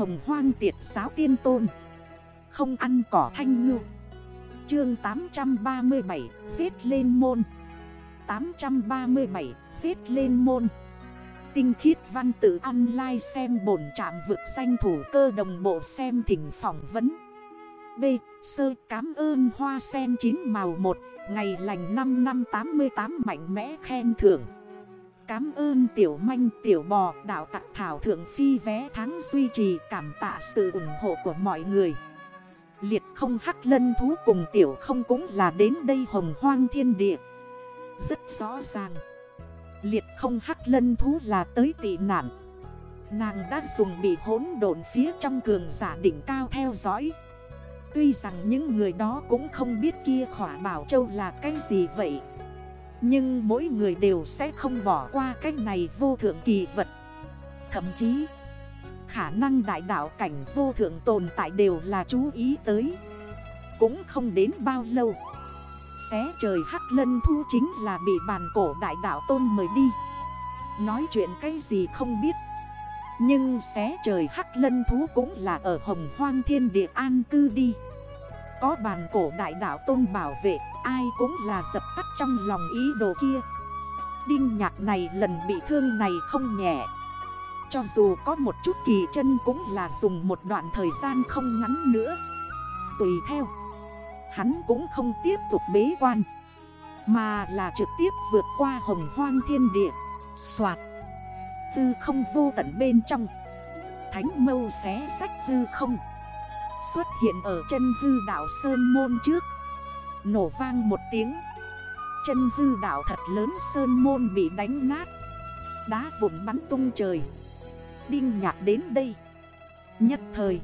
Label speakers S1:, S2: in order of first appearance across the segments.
S1: hồng hoang tiệt giáo tiên tôn. Không ăn cỏ thanh ngư. Chương 837 giết lên môn. 837 giết lên môn. Tinh khiết văn tự online xem bổn trạm vực danh thủ cơ đồng bộ xem thỉnh phỏng vấn. B. Sơ cám ơn hoa sen chín màu 1 Ngày lành 5 năm 88 mạnh mẽ khen thưởng cảm ơn tiểu manh, tiểu bò đảo tặng thảo thượng phi, vé tháng duy trì, cảm tạ sự ủng hộ của mọi người. Liệt không hắc lân thú cùng tiểu không cũng là đến đây hồng hoang thiên địa. Rất rõ ràng, Liệt không hắc lân thú là tới tị nạn. Nàng đã dùng bị hỗn độn phía trong cường giả đỉnh cao theo dõi. Tuy rằng những người đó cũng không biết kia khỏa bảo châu là cái gì vậy nhưng mỗi người đều sẽ không bỏ qua cái này vô thượng kỳ vật. Thậm chí, Khả năng đại đạo cảnh vô thượng tồn tại đều là chú ý tới. Cũng không đến bao lâu, Xé trời hắc lân thu chính là bị bàn cổ đại đạo tôn mời đi. Nói chuyện cái gì không biết, Nhưng xé trời hắc lân thú cũng là ở hồng hoang thiên địa an cư đi. Có bàn cổ đại đạo tôn bảo vệ, Ai cũng là dập tắt trong lòng ý đồ kia. Đinh nhạc này lần bị thương này không nhẹ. Cho dù có một chút kỳ chân cũng là dùng một đoạn thời gian không ngắn nữa. Tùy theo, Hắn cũng không tiếp tục bế quan, Mà là trực tiếp vượt qua hồng hoang thiên địa Xoạt Tư không vô tận bên trong, Thánh mâu xé sách tư không. Xuất hiện ở chân hư đảo Sơn Môn trước. Nổ vang một tiếng. Chân hư đảo thật lớn Sơn Môn bị đánh nát. Đá vụn bắn tung trời. Đinh nhạc đến đây. Nhất thời,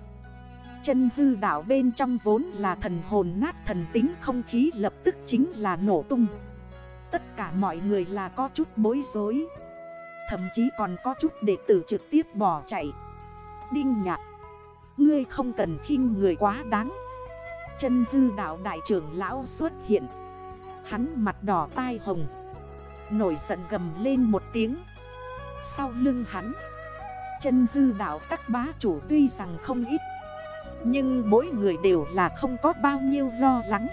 S1: Chân hư đảo bên trong vốn là thần hồn nát thần tính không khí lập tức chính là nổ tung. Tất cả mọi người là có chút bối rối. Thậm chí còn có chút đệ tử trực tiếp bỏ chạy. Đinh nhạc Ngươi không cần khinh người quá đáng. Chân hư đạo đại trưởng lão xuất hiện. Hắn mặt đỏ tai hồng. Nổi giận gầm lên một tiếng. Sau lưng hắn, Chân hư đạo các bá chủ tuy rằng không ít, Nhưng mỗi người đều là không có bao nhiêu lo lắng.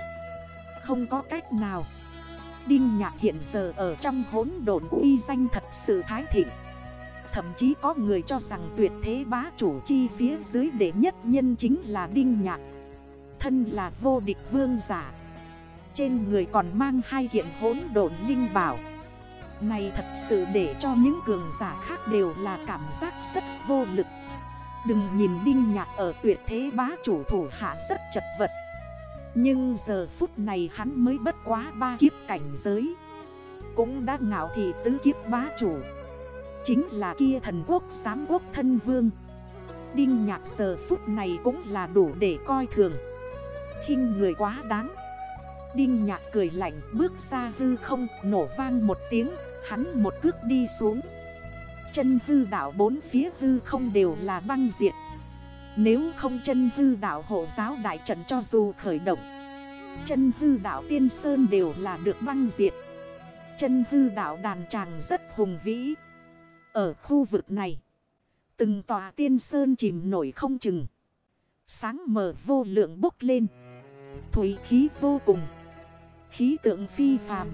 S1: Không có cách nào. Đinh nhạc hiện giờ ở trong hốn đồn uy danh thật sự thái thịnh. Thậm chí có người cho rằng tuyệt thế bá chủ chi phía dưới đệ nhất nhân chính là Đinh Nhạc. Thân là vô địch vương giả. Trên người còn mang hai hiện hốn độn linh bảo. Này thật sự để cho những cường giả khác đều là cảm giác rất vô lực. Đừng nhìn Đinh Nhạc ở tuyệt thế bá chủ thủ hạ rất chật vật. Nhưng giờ phút này hắn mới bất quá ba kiếp cảnh giới. Cũng đã ngạo thị tứ kiếp bá chủ. Chính là kia thần quốc giám quốc thân vương. Đinh nhạc giờ phút này cũng là đủ để coi thường. Khinh người quá đáng. Đinh nhạc cười lạnh, bước ra hư không, nổ vang một tiếng, Hắn một cước đi xuống. Chân hư đảo bốn phía hư không đều là băng diệt. Nếu không chân hư đảo hộ giáo đại trận cho dù khởi động, Chân hư đảo tiên sơn đều là được băng diệt. Chân hư đảo đàn tràng rất hùng vĩ ở khu vực này, từng tòa tiên sơn chìm nổi không chừng. Sáng mờ vô lượng bốc lên. Thủy khí vô cùng. Khí tượng phi phàm.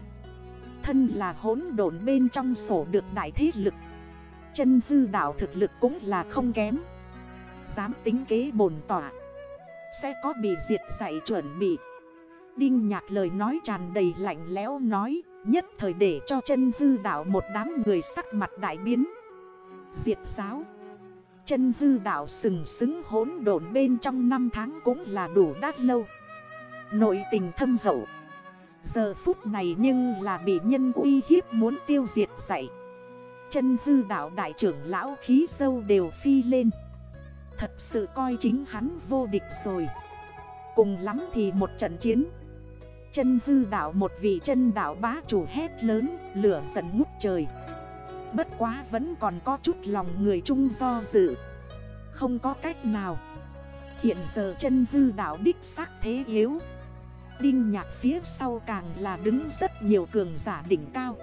S1: Thân là hỗn độn bên trong sổ được đại thế lực. Chân hư đảo thực lực cũng là không kém. Dám tính kế bồn tỏa. Sẽ có bị diệt dạy chuẩn bị. Đinh nhạc lời nói tràn đầy lạnh lẽo nói, Nhất thời để cho chân hư đảo một đám người sắc mặt đại biến. Diệt giáo. Chân hư đảo sừng sững hốn độn bên trong năm tháng cũng là đủ đắt lâu. Nội tình thâm hậu. Giờ phút này nhưng là bị nhân uy hiếp muốn tiêu diệt dạy. Chân hư đảo đại trưởng lão khí sâu đều phi lên. Thật sự coi chính hắn vô địch rồi. Cùng lắm thì một trận chiến Chân hư đảo một vị chân đảo bá chủ hét lớn, Lửa giận ngút trời. Bất quá vẫn còn có chút lòng người chung do dự. Không có cách nào. Hiện giờ chân hư đảo đích xác thế yếu. Đinh nhạc phía sau càng là đứng rất nhiều cường giả đỉnh cao.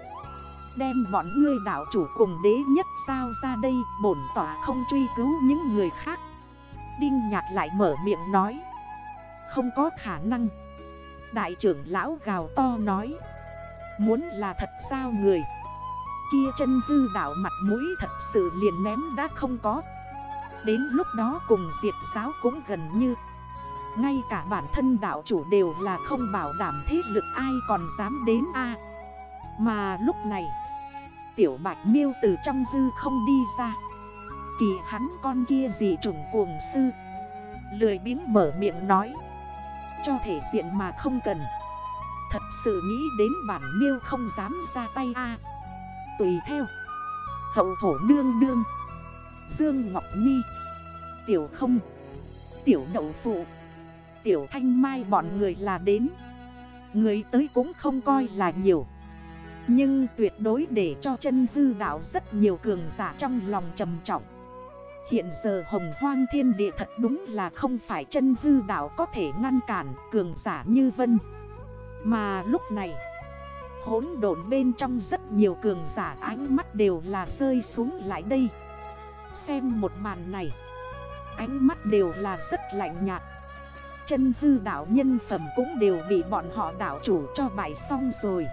S1: Đem bọn ngươi đảo chủ cùng đế nhất sao ra đây, Bổn tỏa không truy cứu những người khác. Đinh Nhạc lại mở miệng nói. Không có khả năng. Đại trưởng lão gào to nói, Muốn là thật sao người? Kia chân hư đảo mặt mũi thật sự liền ném đã không có. Đến lúc đó cùng diệt giáo cũng gần như, Ngay cả bản thân đảo chủ đều là không bảo đảm thế lực ai còn dám đến a. Mà lúc này, Tiểu bạch miêu từ trong hư không đi ra. Kỳ hắn con kia gì trùng cuồng sư, Lười biếng mở miệng nói cho thể diện mà không cần. Thật sự nghĩ đến bản miêu không dám ra tay a. Tùy theo. Hậu thổ nương nương. Dương Ngọc Nhi. Tiểu không. Tiểu đậu phụ. Tiểu thanh mai bọn người là đến. Người tới cũng không coi là nhiều. Nhưng tuyệt đối để cho chân hư đảo rất nhiều cường giả trong lòng trầm trọng. Hiện giờ hồng hoang thiên địa thật đúng là không phải chân hư đảo có thể ngăn cản cường giả như vân. Mà lúc này, hỗn độn bên trong rất nhiều cường giả ánh mắt đều là rơi xuống lại đây. Xem một màn này, Ánh mắt đều là rất lạnh nhạt. Chân hư đảo nhân phẩm cũng đều bị bọn họ đảo chủ cho bại xong rồi.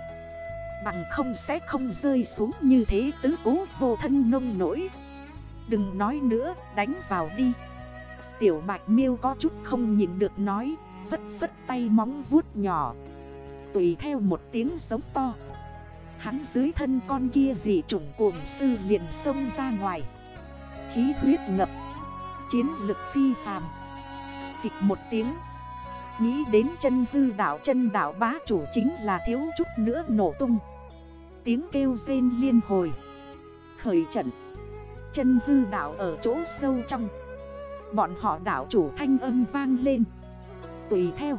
S1: Bằng không sẽ không rơi xuống như thế tứ cố vô thân nông nổi Đừng nói nữa, đánh vào đi. Tiểu bạch miêu có chút không nhìn được nói, Phất phất tay móng vuốt nhỏ. Tùy theo một tiếng sống to. Hắn dưới thân con kia dị trùng cuồng sư liền xông ra ngoài. Khí huyết ngập. Chiến lực phi phàm. Phịch một tiếng. Nghĩ đến chân hư đảo chân đảo bá chủ chính là thiếu chút nữa nổ tung. Tiếng kêu rên liên hồi. Khởi trận. Chân hư đảo ở chỗ sâu trong. Bọn họ đảo chủ thanh âm vang lên. Tùy theo,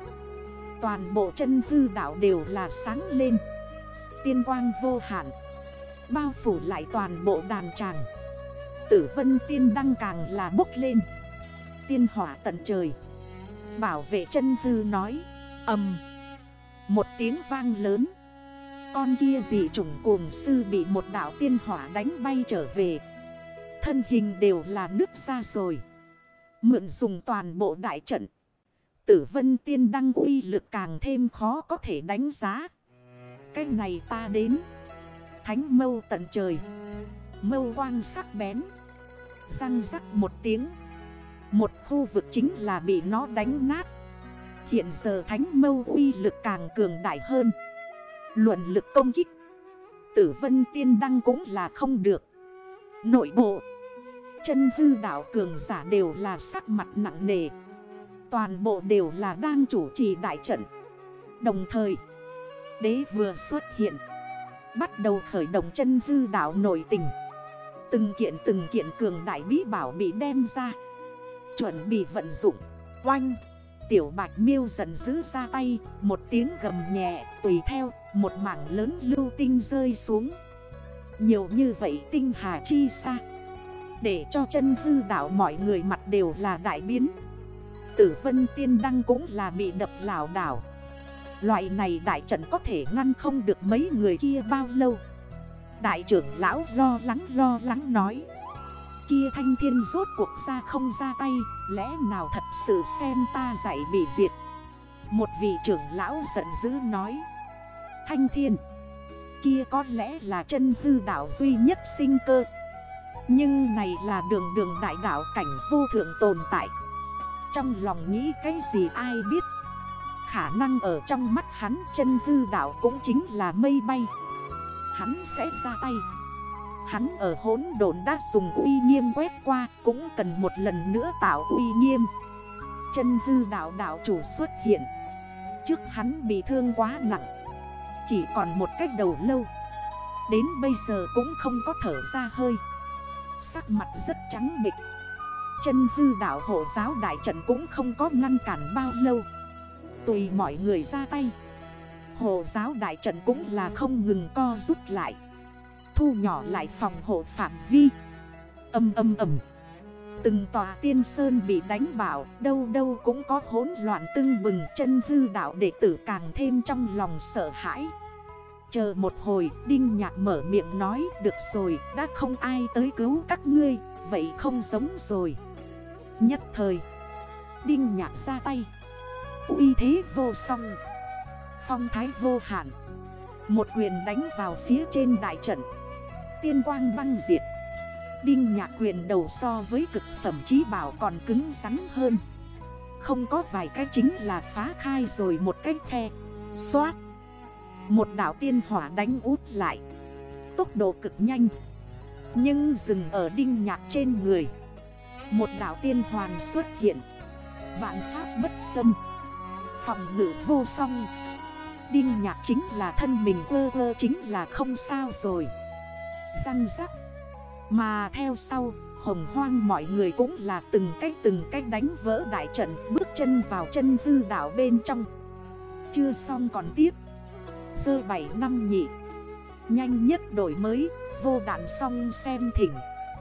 S1: Toàn bộ chân hư đảo đều là sáng lên. Tiên quang vô hạn, Bao phủ lại toàn bộ đàn tràng. Tử vân tiên đăng càng là bốc lên. Tiên hỏa tận trời, Bảo vệ chân hư nói Âm Một tiếng vang lớn. Con kia dị trùng cuồng sư bị một đảo tiên hỏa đánh bay trở về. Thân hình đều là nước ra rồi. Mượn dùng toàn bộ đại trận. Tử vân tiên đăng uy lực càng thêm khó có thể đánh giá. Cái này ta đến. Thánh mâu tận trời. Mâu quang sắc bén. Răng rắc một tiếng. Một khu vực chính là bị nó đánh nát. Hiện giờ thánh mâu uy lực càng cường đại hơn. Luận lực công kích. Tử vân tiên đăng cũng là không được. Nội bộ. Chân hư đảo cường giả đều là sắc mặt nặng nề. Toàn bộ đều là đang chủ trì đại trận. Đồng thời, Đế vừa xuất hiện, Bắt đầu khởi động chân hư đảo nổi tình. Từng kiện từng kiện cường đại bí bảo bị đem ra, Chuẩn bị vận dụng. Oanh, Tiểu bạch miêu giận dữ ra tay, Một tiếng gầm nhẹ Tùy theo, một mảng lớn lưu tinh rơi xuống. Nhiều như vậy tinh hà chi xa để cho chân hư đảo mọi người mặt đều là đại biến. Tử vân tiên đăng cũng là bị đập lào đảo. Loại này đại trận có thể ngăn không được mấy người kia bao lâu. Đại trưởng lão lo lắng lo lắng nói. Kia thanh thiên rốt cuộc ra không ra tay, Lẽ nào thật sự xem ta dạy bị diệt? Một vị trưởng lão giận dữ nói. Thanh thiên, Kia có lẽ là chân hư đảo duy nhất sinh cơ. Nhưng này là đường đường đại đảo cảnh vô thượng tồn tại. Trong lòng nghĩ cái gì ai biết. Khả năng ở trong mắt hắn chân hư đảo cũng chính là mây bay. Hắn sẽ ra tay. Hắn ở hốn đồn đã dùng uy nghiêm quét qua, Cũng cần một lần nữa tạo uy nghiêm. Chân hư đảo đảo chủ xuất hiện. Trước hắn bị thương quá nặng. Chỉ còn một cách đầu lâu. Đến bây giờ cũng không có thở ra hơi. Sắc mặt rất trắng mịch Chân hư đảo hộ giáo đại trận cũng không có ngăn cản bao lâu. Tùy mọi người ra tay. Hộ giáo đại trận cũng là không ngừng co rút lại. Thu nhỏ lại phòng hộ phạm vi. Âm âm âm Từng tòa tiên sơn bị đánh bảo Đâu đâu cũng có hỗn loạn tưng bừng. Chân hư đạo đệ tử càng thêm trong lòng sợ hãi. Chờ một hồi, Đinh Nhạc mở miệng nói, Được rồi, đã không ai tới cứu các ngươi, Vậy không giống rồi. Nhất thời, Đinh nhạc ra tay. Uy thế vô song, Phong thái vô hạn. Một quyền đánh vào phía trên đại trận. Tiên quang băng diệt. Đinh nhạc quyền đầu so với cực phẩm trí bảo còn cứng rắn hơn. Không có vài cái chính là phá khai rồi một cái khe, Xoát. Một đảo tiên hỏa đánh út lại. Tốc độ cực nhanh. Nhưng dừng ở đinh nhạc trên người. Một đảo tiên hoàn xuất hiện. Vạn pháp bất xâm. Phòng ngự vô song. Đinh nhạc chính là thân mình ơ ơ chính là không sao rồi. Răng rắc. Mà theo sau, Hồng hoang mọi người cũng là từng cách từng cách đánh vỡ đại trận, Bước chân vào chân hư đảo bên trong. Chưa xong còn tiếp. Sơ 7 năm nhị. Nhanh nhất đổi mới Vô đạn xong xem thỉnh.